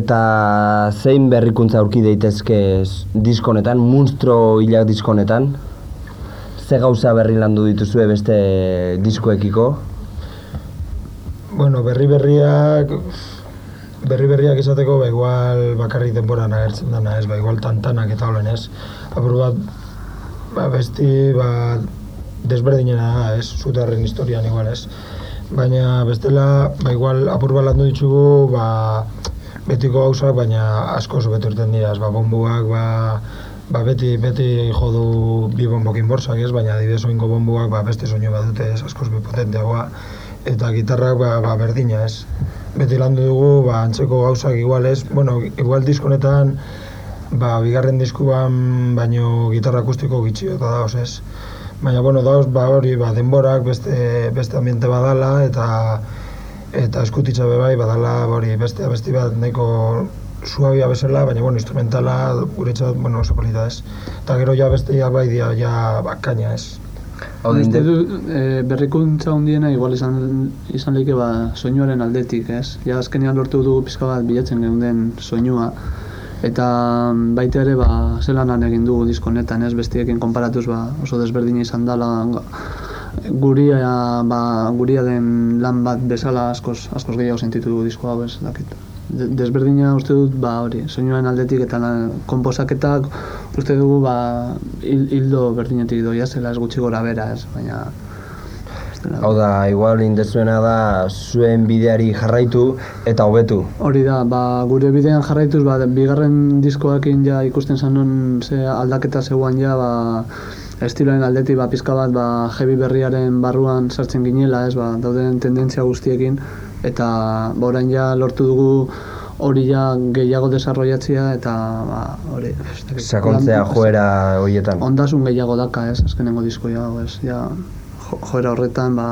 Eta zein berrikuntza aurki daitezke diskonetan, munstro hilak diskonetan? Ze gauza berri landu dituzue beste diskoekiko? Bueno, berri berriak berri berriak izateko ba igual bakarrik denboran agertzen dana, ez? Ba igual tantanak eta holen, ez? Apur bat ba besti ba desberdinena da, ez? Zutarren historian igual, ez? Baina bestela ba igual apur bat landu ditugu ba betiko gauzak, baina asko irten dira? Ba bombuak ba ba beti beti jo du bi bombokin borsak, ez? Baina adibidez oingo bombuak ba beste soinu bat dute, ez? Askoz be potenteagoa eta gitarrak ba, ba berdina, ez? Beti landu dugu ba antzeko gauzak igual, ez? Bueno, igual diskonetan ba bigarren diskuan baino gitarra akustiko gitxi eta dauz, ez? Baina bueno, dauz ba hori ba denborak beste beste ambiente badala eta eta eskutitza be bai badala ba, hori beste abesti bat nahiko suabia bezala, baina bueno, instrumentala guretzat bueno, oso polita, ez? Eta gero ja beste ja bai dia ja bakaina, ez? Hau Uste inde- dut, e, berrikuntza handiena igual izan, izan leike ba, soinuaren aldetik, ez? Ja azkenean lortu dugu pizka bat bilatzen geunden soinua. Eta baita ere ba, zelan lan egin dugu disko honetan, ez? Bestiekin konparatuz ba, oso desberdina izan dela ga- guria, ba, guria den lan bat bezala askoz, askoz gehiago sentitu disko hau, ez? Dakit. De- Desberdina uste dut, ba, hori, soinuaren aldetik eta lan, konposaketak uste dugu, ba, hil, hildo berdinetik doia zela ez gutxi gora bera, ez? Baina, Hau da, igual indezuena da zuen bideari jarraitu eta hobetu. Hori da, ba, gure bidean jarraituz, ba, bigarren diskoekin ja ikusten zanun ze aldaketa zegoan ja, ba, estiloen aldetik, ba, pizka bat, ba, heavy berriaren barruan sartzen ginela, ez, ba, dauden tendentzia guztiekin, eta ba, orain ja lortu dugu hori ja gehiago desarrollatzea, eta, ba, hori. Sakontzea joera horietan. ondasun gehiago daka, ez, azkenengo diskoia, ez, ja, jo- joera horretan, ba,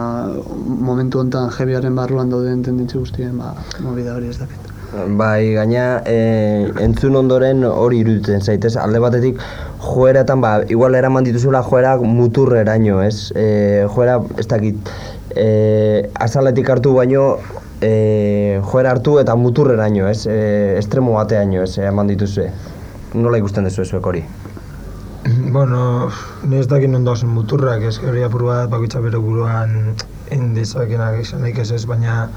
momentu honetan heavyaren barruan dauden tendentzi guztien, ba, movida hori ez dakit. Bai, gaina e, entzun ondoren hori iruditzen zaitez, alde batetik joeratan, ba, igual eraman dituzula joerak muturreraino, ez? E, joera, ez dakit, e, azaletik hartu baino, e, joera hartu eta muturreraino, ez? E, estremo bateaino, ez, eman dituzue. Nola ikusten duzu zuek hori? bueno, ni ez dakit non dauzen muturrak, ez hori apur bat bakoitza bere buruan indizakenak izan ez, baina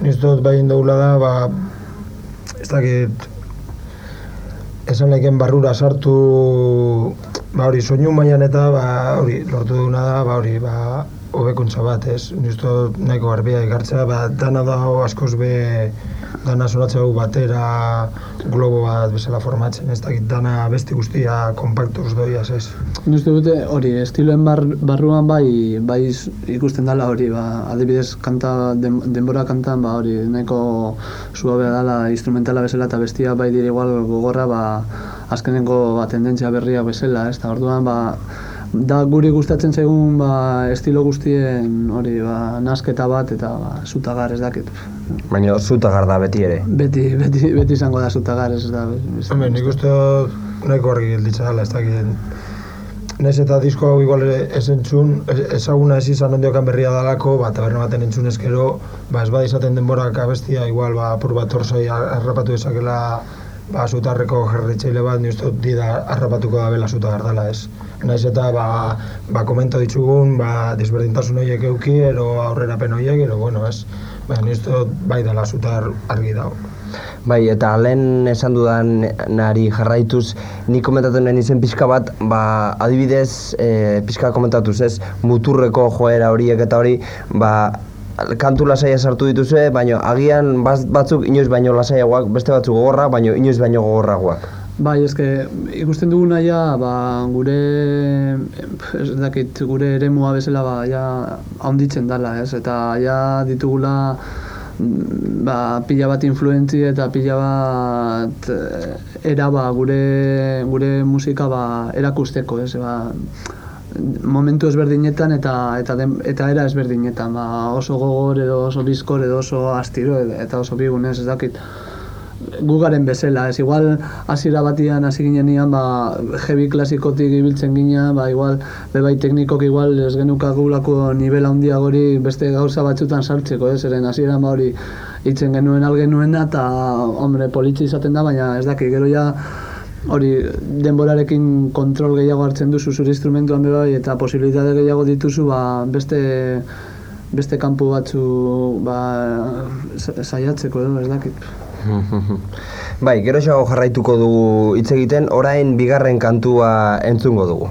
nik dut behin daula da, ba, ez dakit, esan leken barrura sartu, ba hori, soinu mailan eta, ba hori, lortu duguna da, ba hori, ba, hobekuntza bat, ez? Nik dut nahiko garbia ikartzea, ba, dana da askoz be, dana sonatzen dugu batera, globo bat bezala formatzen, ez dakit dana besti guztia kompaktuz doiaz, ez? Nik dute hori, estiloen bar, barruan bai, bai ikusten dela hori, ba, adibidez kanta, den, denbora kantan, ba hori, nahiko suabea dela instrumentala bezala eta bestia bai dire igual gogorra, ba, azkenengo ba, tendentzia berria bezala, ez? Ta orduan, ba, da guri gustatzen zaigun ba, estilo guztien hori ba, nasketa bat eta ba, zutagar ez dakit. Baina zutagar da beti ere. Beti, beti, beti izango da zutagar ez da. Hombre, nik uste nahiko argi gelditza dela, ez dakit. Nez eta disko hau igual ez entzun, ezaguna ez izan ondiokan berria dalako, ba, taberna baten entzun ezkero, ba, ez bada izaten denborak abestia, igual, ba, apur bat orzai harrapatu ezakela, ba, zutarreko jarritzeile bat, ni uste dut harrapatuko da bela zuta gardala, ez naiz eta ba, ba komento ditzugun ba, desberdintasun horiek euki, ero aurrerapen horiek, ero bueno, ez, ba, nizto bai dela zutar argi dago. Bai, eta lehen esan dudan nari jarraituz, ni komentatu nahi izen pixka bat, ba, adibidez, e, pixka komentatuz ez, muturreko joera horiek eta hori, ba, kantu lasaia sartu dituzue, baina agian batzuk inoiz baino lasaiagoak, beste batzuk gogorra, baina inoiz baino gogorragoak. Bai, eske ikusten duguna ja, ba, gure ez dakit, gure eremua bezala ba ja handitzen dala, ez? Eta ja ditugula ba, pila bat influentzi eta pila bat eh, era ba, gure, gure musika ba, erakusteko, ez? Ba, momentu ezberdinetan eta eta den, eta era ezberdinetan, ba, oso gogor edo oso bizkor edo oso astiro eta oso bigunez, ez dakit gugaren bezala, ez igual hasiera batian hasi ginenean ba heavy klasikotik ibiltzen gina, ba igual bebai teknikok igual ez genukagulako nivel handia gori beste gauza batzutan sartzeko, ez eren hasieran ba hori itzen genuen algenuen eta hombre politzi izaten da, baina ez daki gero ja hori denborarekin kontrol gehiago hartzen duzu zure instrumentuan bai eta posibilitate gehiago dituzu ba beste beste kanpo batzu ba saiatzeko edo ez dakit. Bai, gero jarraituko dugu hitz egiten, orain bigarren kantua entzungo dugu.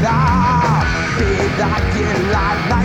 vida, vida que la da.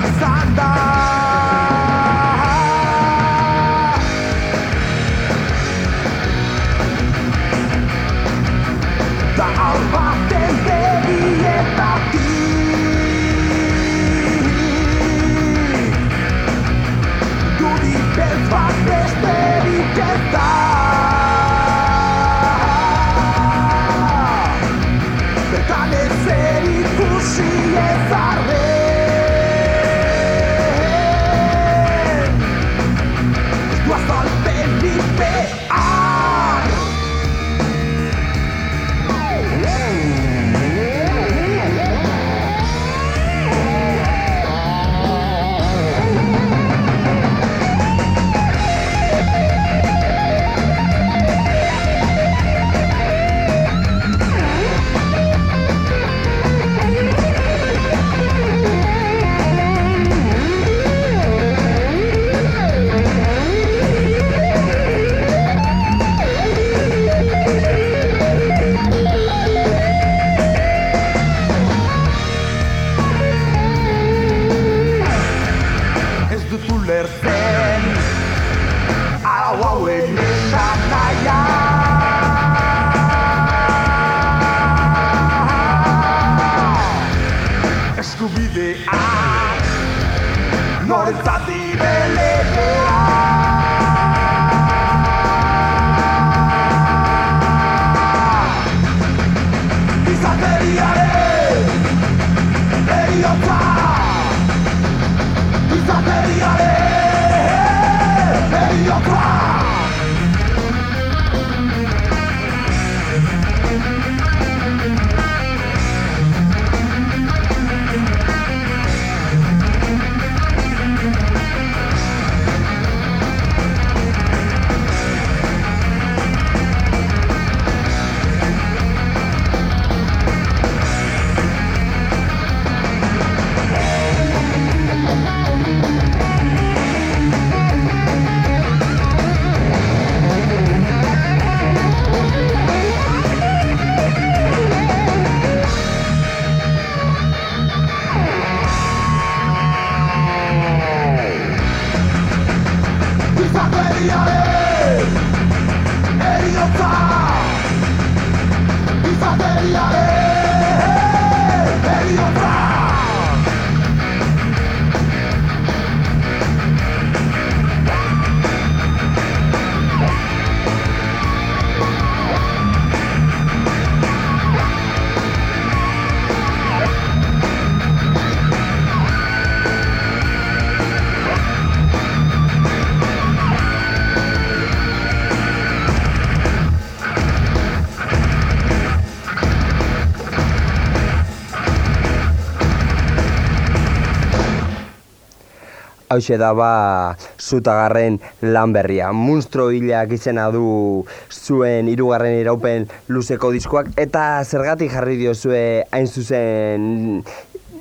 Hauxe da ba zutagarren lan berria. Munstro hilak izena du zuen hirugarren iraupen luzeko diskoak eta zergatik jarri diozue hain zuzen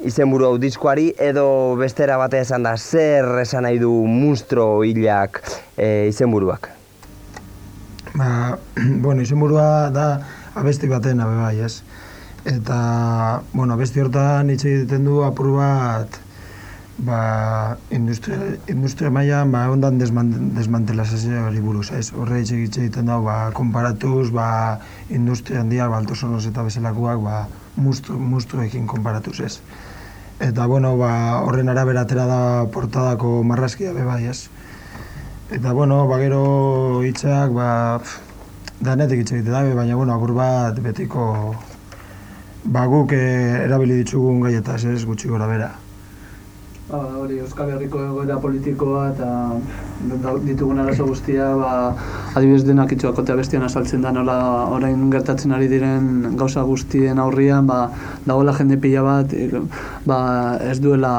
izenburu hau diskoari edo bestera batea esan da zer esan nahi du Munstro hilak e, izenburuak. Ba, bueno, izenburua da abesti baten abe bai, ez? Eta, bueno, abesti hortan hitz egiten du apur bat ba, industria, industria mailan ba, ondan desman, desmantelazioari buruz, ez? Horre hitz egiten da, ba, konparatuz, ba, industria handia, ba, eta bezalakoak, ba, mustruekin konparatuz, ez? Eta, bueno, ba, horren arabera atera da portadako marrazkia be bai, ez? Eta, bueno, ba, gero hitzak, ba, danetik hitz egite dabe, baina, bueno, agur bat betiko, ba, guk eh, erabili ditugun gaietaz, ez, gutxi gora bera. Ba, hori Euskal Herriko egoera politikoa eta ditugun arazo guztia, ba, adibidez denak itxoakotea bestian azaltzen da nola orain gertatzen ari diren gauza guztien aurrian, ba, dagoela jende pila bat, ik- ba, ez duela,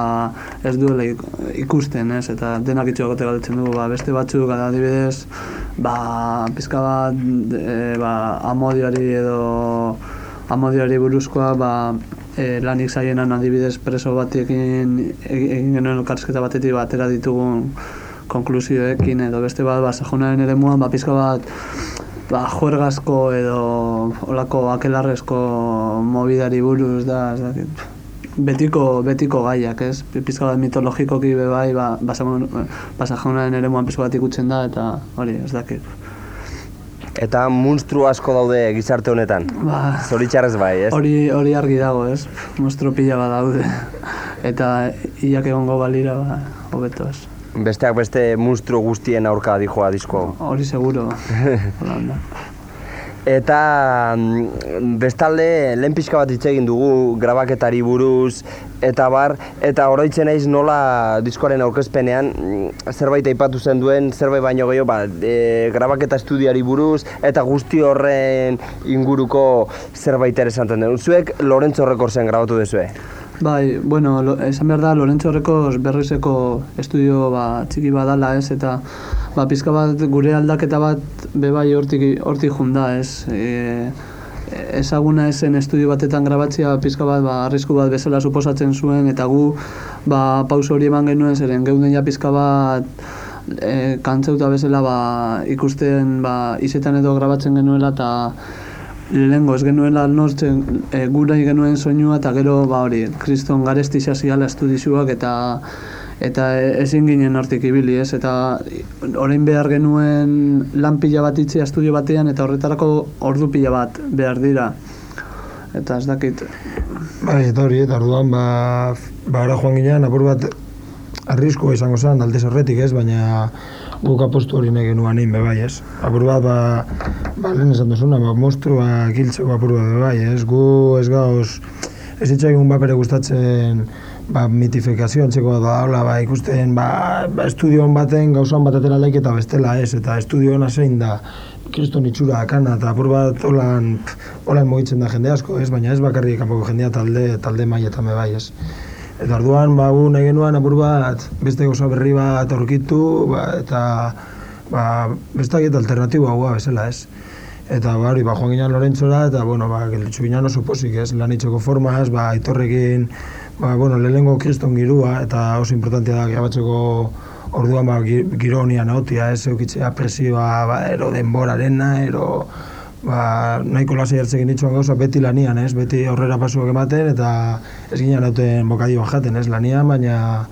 ez duela ik- ikusten, ez? Eta denak itxoakote galdetzen du, ba, beste batzuk, adibidez, ba, pizka bat, e, ba, amodioari edo amodioari buruzkoa, ba, e, lanik zaienan adibidez preso batekin e- egin genuen elkarrizketa batetik batera ditugun konklusioekin edo beste bat, ba, sajonaren ere muan, ba, pizka bat, ba, juergazko edo olako akelarrezko mobidari buruz da, ez dakit, betiko, betiko gaiak, ez? Pizka bat mitologikoki be bai, ba, basajonaren ere muan pizka bat ikutzen da, eta hori, ez dakit. Eta munstru asko daude gizarte honetan. Ba, Zoritxarrez bai, ez? Hori hori argi dago, ez? Monstro pila bat daude. Eta hilak egongo balira, ba, hobeto, ez? Besteak beste munstru guztien aurka dijoa disko. Hori seguro. Hola da. Eta mm, bestalde lehen pixka bat hitz egin dugu grabaketari buruz eta bar eta oroitzen naiz nola diskoaren aurkezpenean mm, zerbait aipatu zen duen zerbait baino gehiago ba, e, grabaketa estudioari buruz eta guzti horren inguruko zerbait ere esanten den. Zuek Lorentzo Recordsen grabatu duzue. Bai, bueno, lo, esan behar da, Lorentzo Horrekoz berrizeko estudio ba, txiki badala ez, eta ba, pizka bat gure aldaketa bat be bai hortik, hortik junda ez. E, ezaguna ezen estudio batetan grabatzea pizka bat ba, arrisku bat bezala suposatzen zuen, eta gu ba, pauso hori eman genuen zeren geunden ja pizka bat e, kantzeuta bezala ba, ikusten ba, izetan edo grabatzen genuela eta lehengo ez genuela nortzen e, gurai genuen soinua eta gero ba hori kriston garesti xasiala estudizuak eta eta ezin ginen hortik ibili ez eta orain behar genuen lan pila bat itzea estudio batean eta horretarako ordu pila bat behar dira eta ez dakit, Bai, eta hori, eta orduan, ba, ba, joan ginean, apur bat, arriskoa izango zen, alde horretik ez, baina guk apostu hori nahi genuen egin, be bai, ez. Apur bat, ba, ba, lehen esan duzuna, ba, monstrua giltzeko apur bat, be bai, ez. Gu ez gauz, ez itxaigun ba bere gustatzen, ba, mitifikazio antzeko da, hola, ba, ikusten, ba, ba, estudioan baten gauzan bat atera laik eta bestela, ez, eta estudioan zein da, kriston itxura akana, eta apur bat holan, holan mugitzen da jende asko, ez, baina ez bakarrik kanpoko jendea talde, talde be bai, ez. Eta orduan, ba, gu nahi genuen apur bat, beste gauza berri bat aurkitu, ba, eta, ba, beste dakit alternatiboa hua bezala, ez. Eta, ba, hori, ba, joan ginen Lorentzora, eta, bueno, ba, gelditzu ginen oso posik, ez, lan itxeko formaz, ba, aitorrekin, ba, bueno, lehenengo kriston girua, eta oso importantea da grabatzeko orduan, ba, gi- giro honian egotia, ez, eukitzea presioa, ba, ero denborarena, ero, ba, nahiko lasai hartzekin ditzuan gauza, beti lanian, ez, beti aurrera pasuak ematen, eta ez ginen hauten bokadioan jaten, ez, lanian, baina,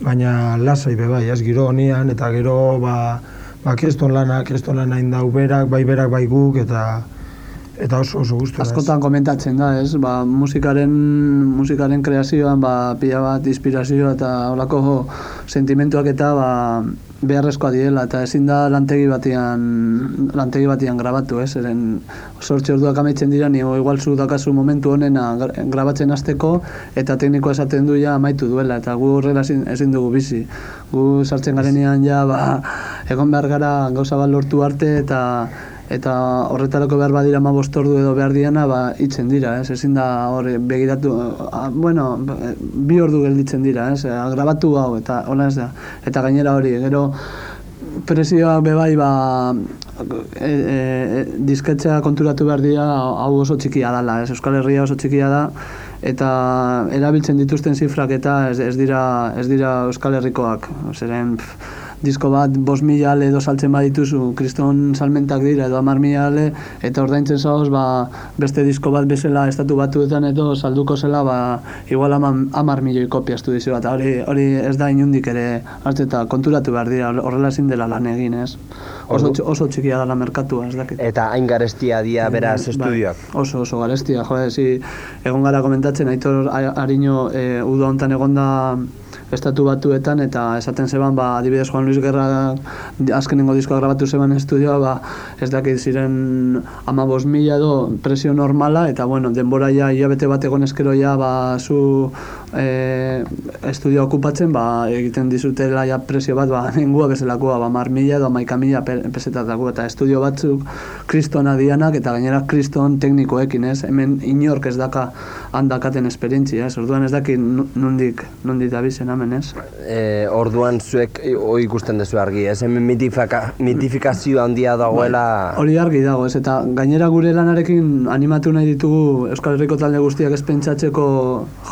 baina lasai be bai, ez, giro honian, eta gero, ba, ba, kriston lana, kriston lana indau berak, bai berak, bai guk, eta, eta oso oso gustu. askotan komentatzen da, ez? Ba, musikaren, musikaren kreazioan ba, pila bat inspirazioa eta holako sentimentuak eta ba, beharrezkoa direla eta ezin da lantegi batean lantegi batean grabatu, ez? Eren sortxe orduak amaitzen dira, ni igual zu dakazu momentu honena gra- grabatzen hasteko eta teknikoa esaten du ja amaitu duela eta gu horrela ezin dugu bizi. Gu sartzen garenean ja ba, egon behar gara gauza bat lortu arte eta eta horretarako behar badira ma ordu edo behar diana, ba, itzen dira, ez, ezin da hor begiratu, ah, bueno, bi ordu gelditzen dira, ez, ah, grabatu hau, eta hola ez da, eta gainera hori, gero, presioa bebai, ba, e, e, disketxea konturatu behar dira, hau oso txikia dala, ez, Euskal Herria oso txikia da, eta erabiltzen dituzten zifrak eta ez, ez dira ez dira Euskal Herrikoak, zeren pff, disko bat bos mila ale edo saltzen badituzu, kriston salmentak dira edo amar mila ale, eta ordaintzen zaoz, ba, beste disko bat bezala estatu batuetan edo salduko zela, ba, igual ama, amar milioi kopia estudizio bat, hori, hori ez da inundik ere hartzen eta konturatu behar dira, horrela ezin dela lan egin, ez? Oso, oso txikia dela merkatua, ez dakit. Eta hain garestia dia beraz Bai, estudioak. oso, oso garestia, jo, ezi, egon gara komentatzen, Aitor Ariño e, uda hontan egonda estatu batuetan eta esaten zeban, ba, adibidez Juan Luis Guerra azkenengo diskoa grabatu zeban estudioa, ba, ez dakit ziren ama mila edo presio normala, eta bueno, denbora ja, hilabete bat egon eskero ja, ba, zu e, estudioa okupatzen, ba, egiten dizutela ja presio bat, ba, nengua bezalakoa, ba, mar mila edo maika mila pe- pesetatako, eta estudio batzuk kristona dianak, eta gainera kriston teknikoekin, ez? Hemen inork ez daka handakaten esperientzia, ez? Orduan ez daki nu- nundik, nundik dabizen hemen, ez? E, orduan zuek hoi ikusten duzu argi, ez hemen mitifika, mitifikazio handia dagoela... Hori argi dago, ez? Eta gainera gure lanarekin animatu nahi ditugu Euskal Herriko talde guztiak ez pentsatzeko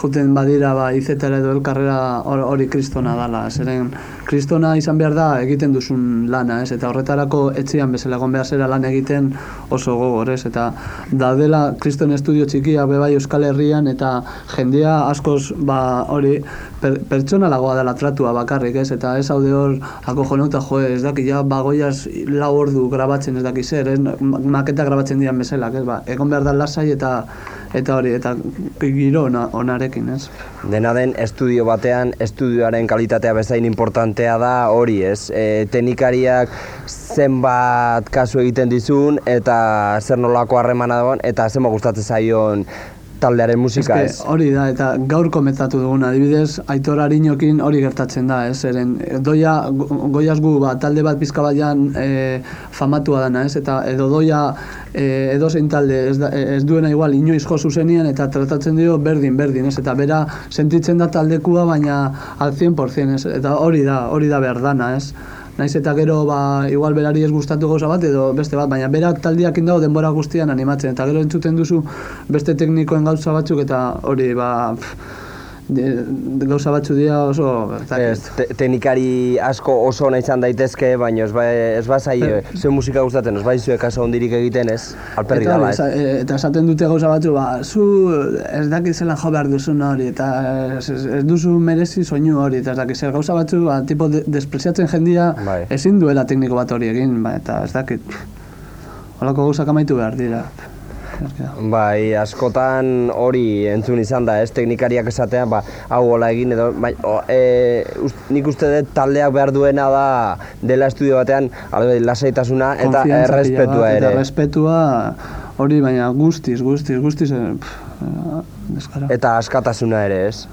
juten badira ba izetara edo elkarrera hor- hori kristona dala. Zeren kristona izan behar da egiten duzun lana, ez? Eta horretarako etxean bezala egon behar zera lan egiten oso gogor, ez? Eta daudela kriston estudio txikia bebai Euskal Herrian eta jendea askoz ba hori per, pertsonalagoa dela tratua bakarrik, ez? Eta ez haude hor akojonauta jo, ez daki ja bagoiaz lau ordu grabatzen ez daki zer, ez? Ma- Maketa grabatzen dian bezala, ez? Ba, egon behar da lasai eta eta hori, eta giro ona, onarekin, ez? Dena den estudio batean, estudioaren kalitatea bezain importantea da hori, ez? E, teknikariak zenbat kasu egiten dizun eta zer nolako harremana dagoen eta zenbat gustatzen zaion taldearen musika, ez? hori da, eta gaur komentatu dugun, adibidez, Aitor Ariñokin hori gertatzen da, ez? Zeren, eh, doia, go- goiaz gu, ba, talde bat pizka baian e, famatua dana, ez? Eta edo doia e, edo zein talde, ez, da, ez duena igual, inoiz jo zuzenian, eta tratatzen dio berdin, berdin, ez? Eta bera sentitzen da taldekua, baina al 100%, ez? Eta hori da, hori da behar dana, ez? Naiz eta gero ba, igual berari ez gustatu gauza bat edo beste bat, baina berak taldiak indau denbora guztian animatzen. Eta gero entzuten duzu beste teknikoen gauza batzuk eta hori ba pff, gauza batzu dira oso. Ez, te, teknikari asko oso ona izan daitezke, baina ez ba, ez ba zaie, zuen musika gustatzen, ez bai zuek kaso hondirik egiten, ez? Alperrik eta, dala, ez? esa- e- eta esaten dute gauza batzu, ba, zu ez dakit zelan jo behar duzun hori, eta ez, ez, duzu merezi soinu hori, eta ez dakit zer gauza batzu, ba, tipo de, despreziatzen jendia Bai. ezin duela tekniko bat hori egin, ba, eta ez dakit, holako gauzak amaitu behar dira. Bai, askotan hori entzun izan da, ez, teknikariak esatea, ba, hau hola egin edo, bai, o, e, ust, nik uste dut taldeak behar duena da dela estudio batean, albe, lasaitasuna eta errespetua ere. Eta respetua hori baina guztiz, guztiz, guztiz, eh, pff, eh, deskara. Eta askatasuna ere, ez?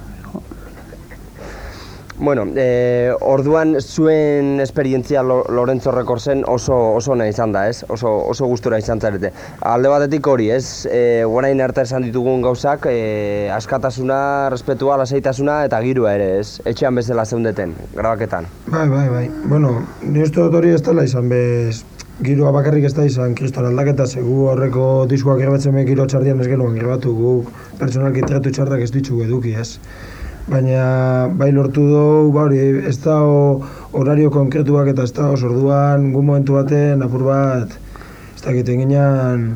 Bueno, e, orduan zuen esperientzia Lo- Lorenzo Recordsen oso oso ona izan da, ez? Oso oso gustura izan zarete. Alde batetik hori, ez? E, guarain arte esan ditugun gauzak, e, askatasuna, respetua, lasaitasuna eta girua ere, ez? Etxean bezala zeundeten, grabaketan. Bai, bai, bai. Bueno, ni uste dut hori ez dela izan bez, giroa bakarrik ez da izan kriston aldaketa, zegu horreko diskoak grabatzen giro txardian ez genuen grabatu guk pertsonalki tratu txarrak ez ditugu eduki ez. Baina bai lortu dugu, ba hori, ez da horario konkretuak eta ez da orduan gu momentu baten apur bat, ez da egiten ginean,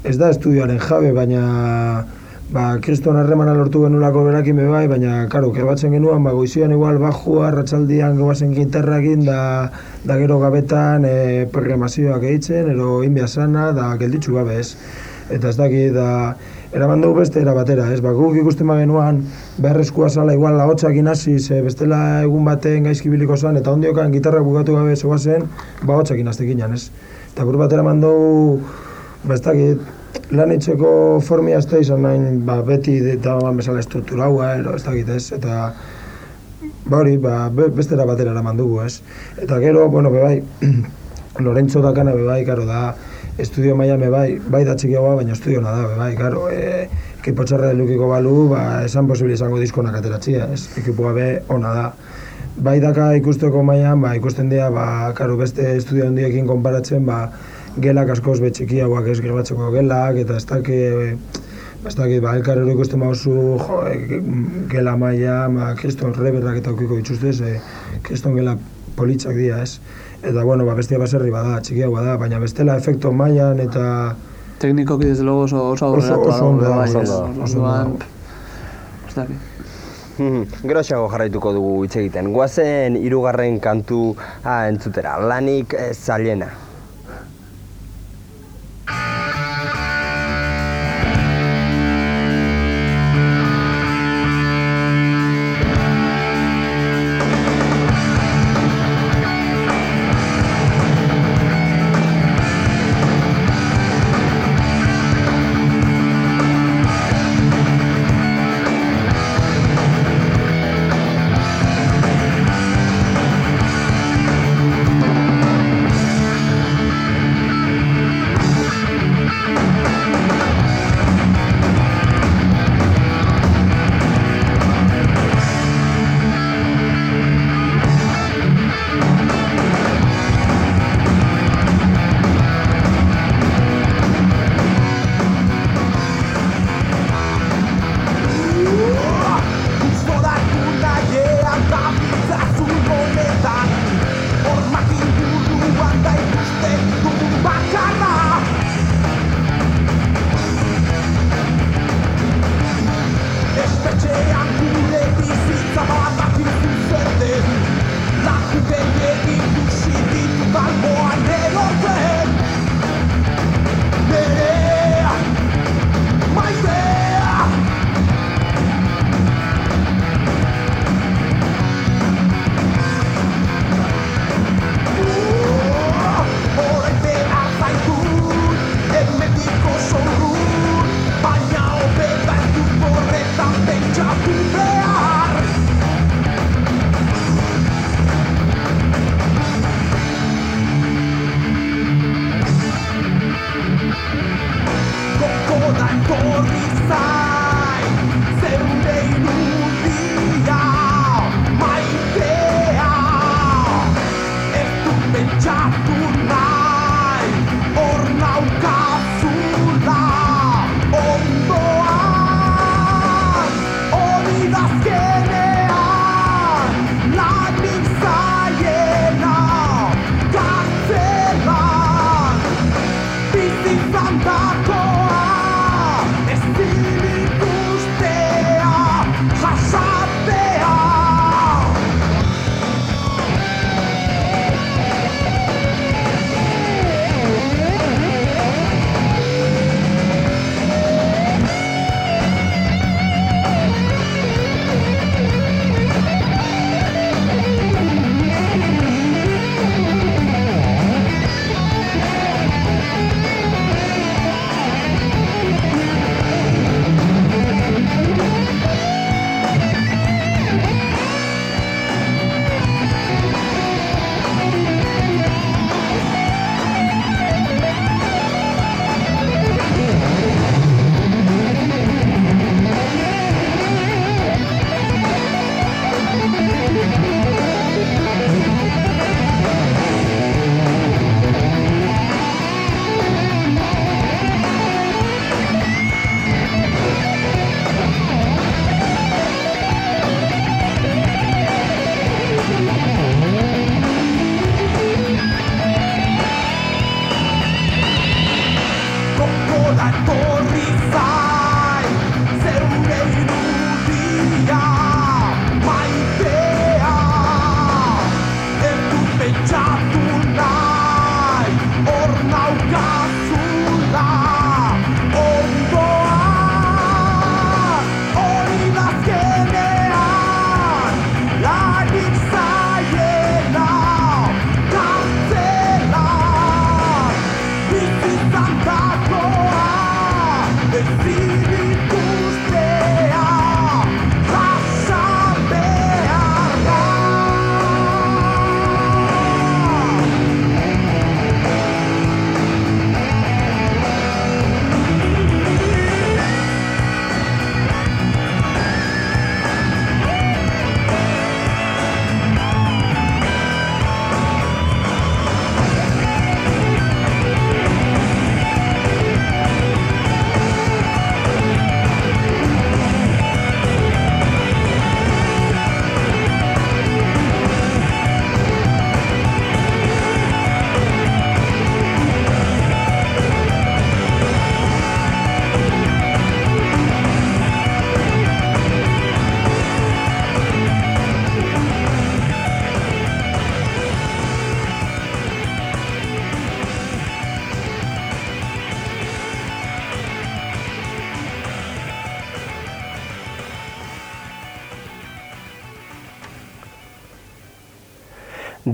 ez da estudioaren jabe, baina ba, kriston harremana lortu genulako berakin be bai, baina, karo, kerbatzen genuen, ba, goizian igual bajua, ratxaldian goazen gitarrakin, da, da gero gabetan e, programazioak eitzen, ero inbia sana, da gelditzu gabe ez. Eta ez daki, da, eraman dugu beste era batera, ez, ba, guk ikusten bagenuan, beharrezkoa zala igual lahotsak inasi, ze bestela egun baten gaizki biliko zan, eta ondiokan gitarra bukatu gabe zegoazen, ba, hotsak inaztekin ez. Eta buru batera mandu, ba, ez dakit, lan etxeko formia ez da izan nahi, ba, beti eta bezala estrukturaua, ero, ez dakit ez, eta ba hori, ba, be- bestera batera eraman dugu, ez. Eta gero, bueno, be bai, Lorenzo dakana be bai, karo, da, estudio be bai, bai da txikiagoa, baina estudio da, be bai, karo, e, ekipo txarra lukiko balu, ba, esan posible izango diskonak ateratzia, ez, ekipoa be ona da. Bai daka ikusteko mailan, ba, ikusten dira, ba, karo, beste estudio handiekin konparatzen, ba, gelak askoz be txikiagoak ez grabatzeko gelak, eta ez daki, ba, ez dakit, ba, elkar hori ikusten bauzu, jo, e, gela maila, ma, kriston reberrak eta aukiko dituzte, ze, kriston gela politzak dira, ez? Eta, bueno, ba, bestia baserri bada, txikiagoa da, baina bestela efekto mailan eta... Teknikoki desde luego oso oso Oso- oso ondo bai, oso ondo dago, oso dakit. Mhm. Geroxago jarraituko dugu hitz egiten. Guazen hirugarren kantu ah, entzutera. Lanik eh, zailena.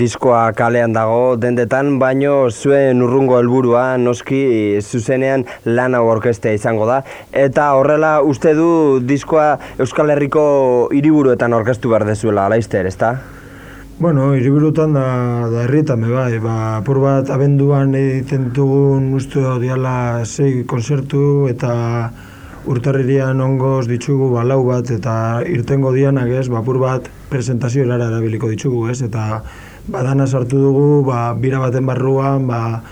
Diskoa kalean dago dendetan, baino zuen urrungo helburua noski zuzenean lan hau orkestea izango da. Eta horrela uste du diskoa Euskal Herriko hiriburuetan orkestu behar dezuela, alaizter, ezta? Bueno, hiriburutan da, da herrietan bai, ba, apur bat abenduan egiten dugun uste diala sei konzertu eta urtarririan ongoz ditugu balau bat eta irtengo dianak ez, ba, apur bat presentazio erara erabiliko ditugu ez, eta badana sartu dugu, ba, bira baten barruan, ba,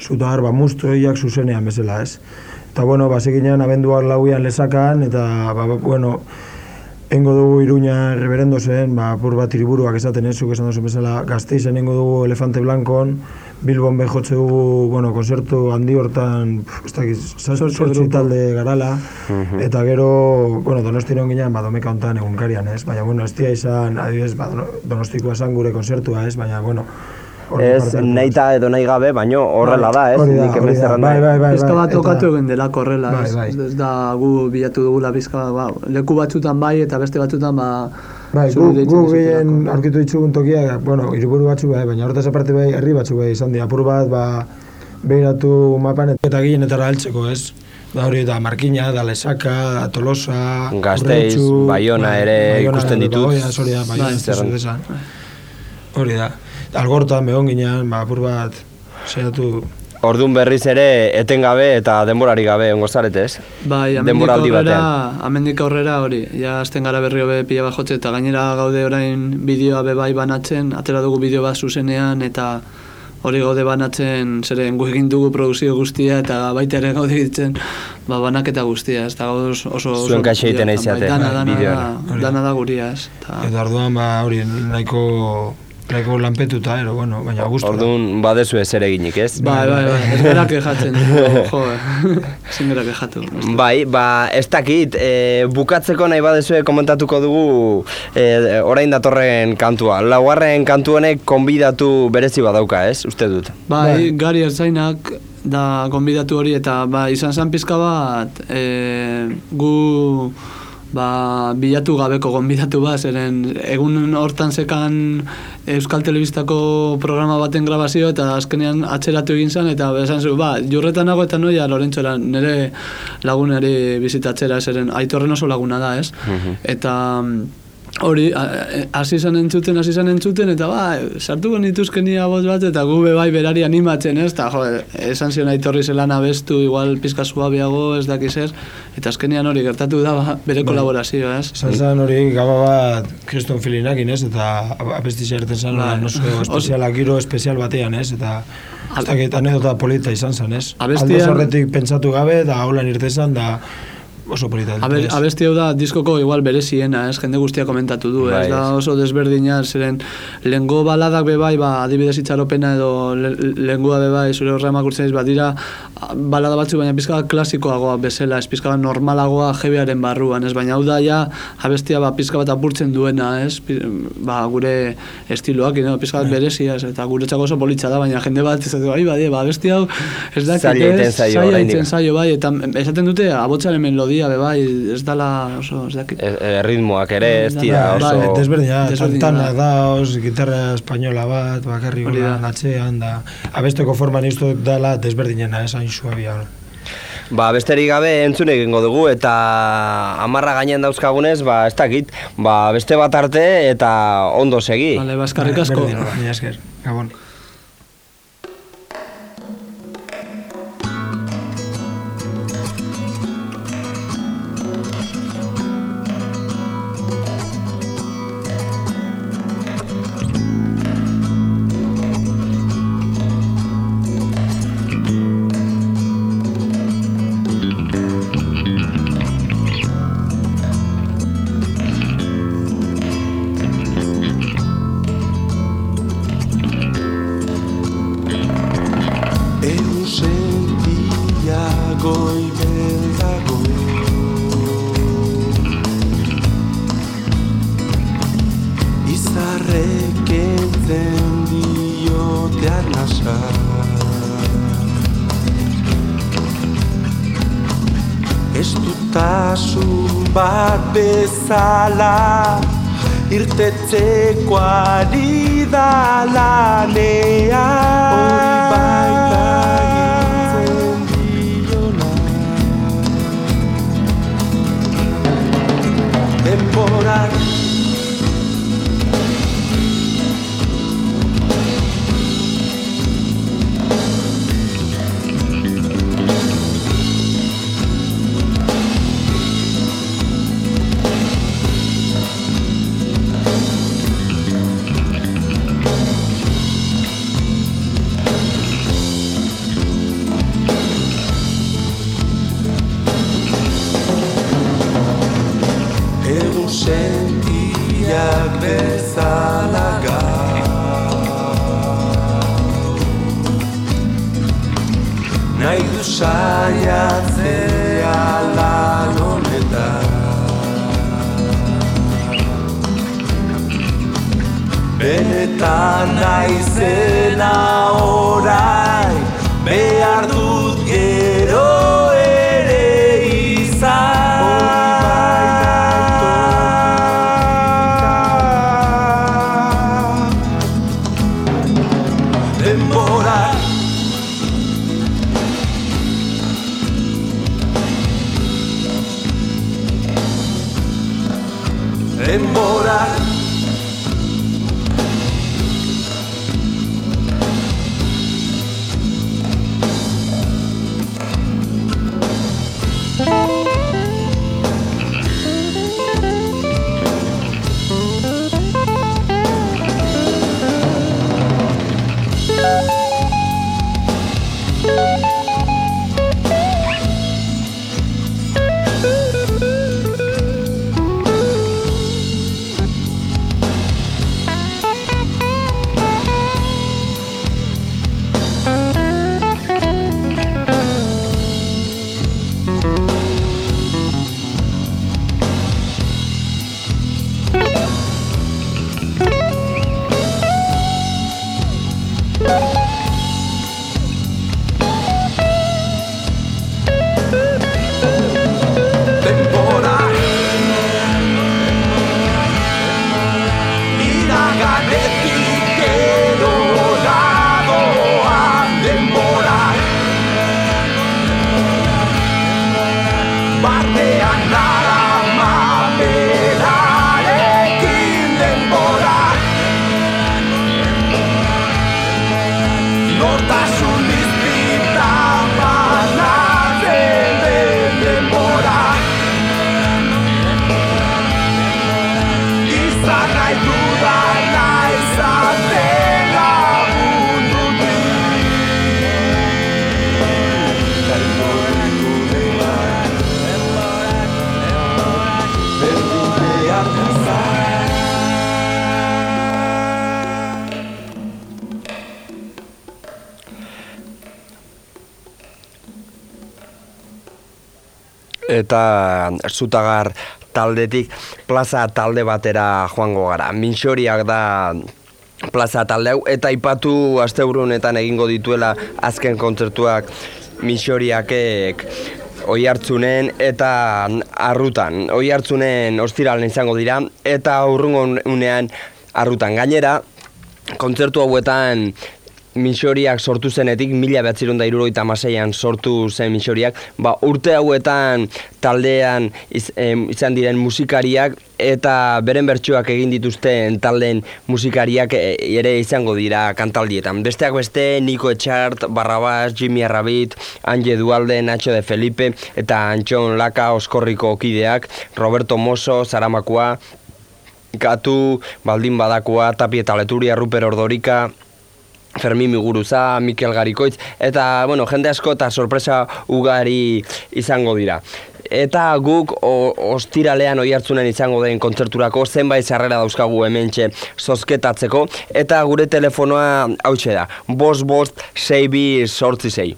zutar, ba, mustoiak zuzenean bezala ez. Eta bueno, ba, seginean abenduak lauian lesakan, eta, ba, ba, bueno, Engo dugu Iruña reberendo zen, ba, apur bat iriburuak esaten ez, zuk esan duzu bezala, gazteizen engo dugu Elefante Blankon, Bilbon behotze dugu, bueno, konzertu handi hortan, ez dakiz, sortzi talde garala, eta gero, bueno, donostiron ginean, ba, domeka hontan egunkarian, ez, baina, bueno, ez dia izan, adibidez, ba, dono- donostikoa esan gure konzertua, ez, baina, bueno, Ez nahi eta edo nahi gabe, baino horrela da, ez? Hori da, hori da, bai, bai, bai, Pizka bat eta- tokatu egin delako horrela, Bai, ez, bai. ez da gu bilatu dugula pizka bat, ba, leku batzutan bai eta beste batzutan ba... Bai, gu, gu gehien aurkitu ditugun tokiak, bueno, hiriburu batzu bai, baina hortaz aparte bai, herri batzu bai izan dira, apur bat, ba, behiratu mapan eta gehienetara heltzeko, ez? Da hori da Markina, da Lesaka, da Tolosa, Gasteiz, Urretxu, Baiona bai, ere Baiona, ikusten ditut. Bagoia, hori da, Baiona, Bai. Hori da. Algortan, behon ginean, ba, apur bat, saiatu, Ordun berriz ere etengabe eta denborari gabe ongo zarete, ez? Bai, amendik Denboraldi aurrera, batean. amendik aurrera hori, ja azten gara berrio be pila bat jotze, eta gainera gaude orain bideoa be bai banatzen, atera dugu bideo bat zuzenean, eta hori gaude banatzen, zeren gu egin dugu produzio guztia, eta baita ere gaude egiten, ba, banaketa guztia, ez da gaude oso... oso Zuen kaxa egiten zarete, bai, dana, dana, da, dana da guria, ez. Ta, eta orduan, ba, hori, nahiko, nahiko lanpetuta, ero, bueno, baina gustu. Ordun badezu ez ere eginik, ez? bai, bai, bai, ez gara kejatzen, jo, ezin gara kejatu. Bai, ba, ez dakit, e, bukatzeko nahi badezue komentatuko dugu e, orain datorren kantua. Laugarren kantu honek konbidatu berezi badauka, ez? Uste dut. Bai, gari ertzainak da gonbidatu hori eta ba, izan zen pizka bat e, gu ba, bilatu gabeko gonbidatu bat, zeren egun hortan zekan Euskal Telebistako programa baten grabazio eta azkenean atzeratu egin zen eta esan zu, ba, jurretan nago eta noia Lorentzora nire lagunari bizitatzera, zeren aitorren oso laguna da, ez? Eta mm, Hori, a- e- hasi zen entzuten, hasi zen entzuten, eta ba, sartuko nituzken ia boz bat, eta gu be bai berari animatzen, ez? Eta, jo, esan zion aitorri zelan abestu, igual pizka suabiago, ez dakiz ez, eta azkenean hori gertatu da, ba, bere kolaborazioa, ez? Zan zen hori gaba bat kriston filinakin, ez? Eta abesti zerten zen Bai. oso espeziala, giro espezial batean, ez? Eta ez anedota polita izan zen, ez? Abestian- horretik pentsatu gabe, da holan irtezan, da oso polita. Abe, abesti hau da diskoko igual bereziena, ez jende guztia komentatu du, Bai, ez da ez. oso desberdina, zeren lehengo baladak be bai, ba, adibidez itxaropena edo le, lehengoa be bai, zure horra emakurtzen ez, badira balada batzu, baina pizka klasikoagoa bezala, ez pizka normalagoa jebearen barruan, ez baina hau da ja abestia ba, pizka bat apurtzen duena, ez, ba, gure estiloak, no? pizka bat berezia, ez, eta guretzako oso politxa da, baina jende bat, ez da, bai, bai, ba, abesti hau, ez Zaila ez, zaio oraindik. egiten zaio, bai, eta esaten dute, abotzaren melodia, be bai, ez dala oso, ez dakit. E, e, ere ez dira Bai, oso... Bai, desberdina, tantana da. daoz, gitarra espainola bat, bakarri holan atzean, da abesteko forman iztu dela desberdinena, ez hain suabia. Ba, besterik gabe entzun egingo dugu eta amarra gainean dauzkagunez, ba, ez dakit, ba, beste bat arte eta ondo segi. Vale, baskarrik asko. Berdin, mila esker, gabon. Bat bezala irtetzeko ari da lanea Nahi du saiatzea lan honetan. Benetan naizena orai Behar dut gero zutagar taldetik plaza talde batera joango gara. Minxoriak da plaza talde hau eta aipatu asteburu honetan egingo dituela azken kontzertuak Minxoriakek oi hartzunen eta arrutan. Oi hartzunen ostiralen izango dira eta aurrungo unean arrutan. Gainera, kontzertu hauetan Minxoriak sortu zenetik, mila behatzerun da irurogeita amaseian sortu zen Minxoriak, ba, urte hauetan taldean iz, em, izan diren musikariak eta beren bertsuak egin dituzten taldeen musikariak e, ere izango dira kantaldietan. Besteak beste, Nico Etxart, Barrabas, Jimmy Arrabit, Anje Dualde, Nacho de Felipe eta Antxon Laka Oskorriko kideak, Roberto Mosso, Zaramakua, Gatu, Baldin Badakua, Tapi eta Leturia, Ruper Ordorika, Fermin Miguruza, Mikel Garikoitz, eta, bueno, jende asko eta sorpresa ugari izango dira. Eta guk o, ostiralean oi hartzunen izango den kontzerturako zenbait sarrera dauzkagu hementxe zozketatzeko, eta gure telefonoa hautxe da, bost bost sei bi sortzi sei.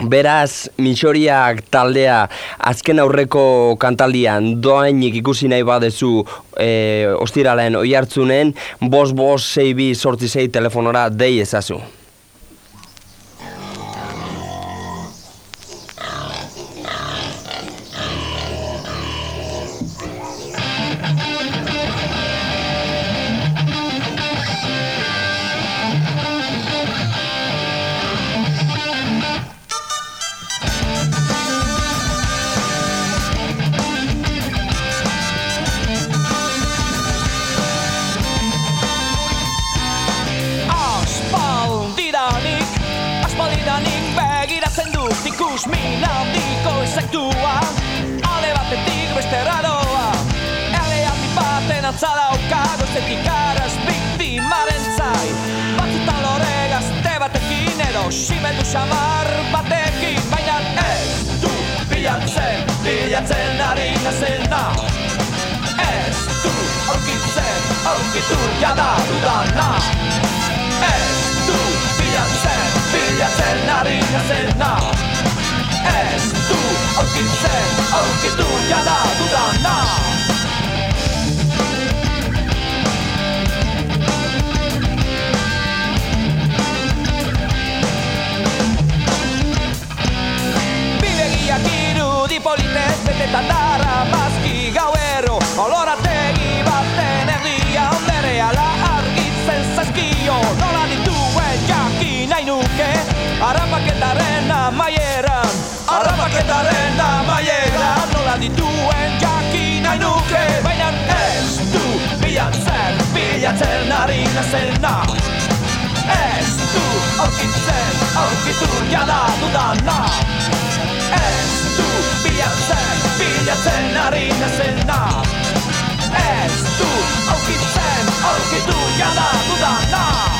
Beraz, Minxoriak taldea azken aurreko kantaldian doainik ikusi nahi badezu e, ostiralen oi hartzunen, bos bos sei bi sortzi sei telefonora dei ezazu. Xamar batekin Baina ez du bilatzen, bilatzen ari nazena. Ez du aurkitzen, aurkitu jada dudana. Ez du bilatzen, bilatzen ari nazena. Ez du aurkitzen, aurkitu jada dudana Arrapaketaren amaieran Nola dituen jakin nahi nuke. Baina ez du bilatzen, bilatzen ari nazena. Ez du aurkitzen, aurkitu jada dudana. Ez du bilatzen, bilatzen ari nazena. Ez du aurkitzen, aurkitu jada dudana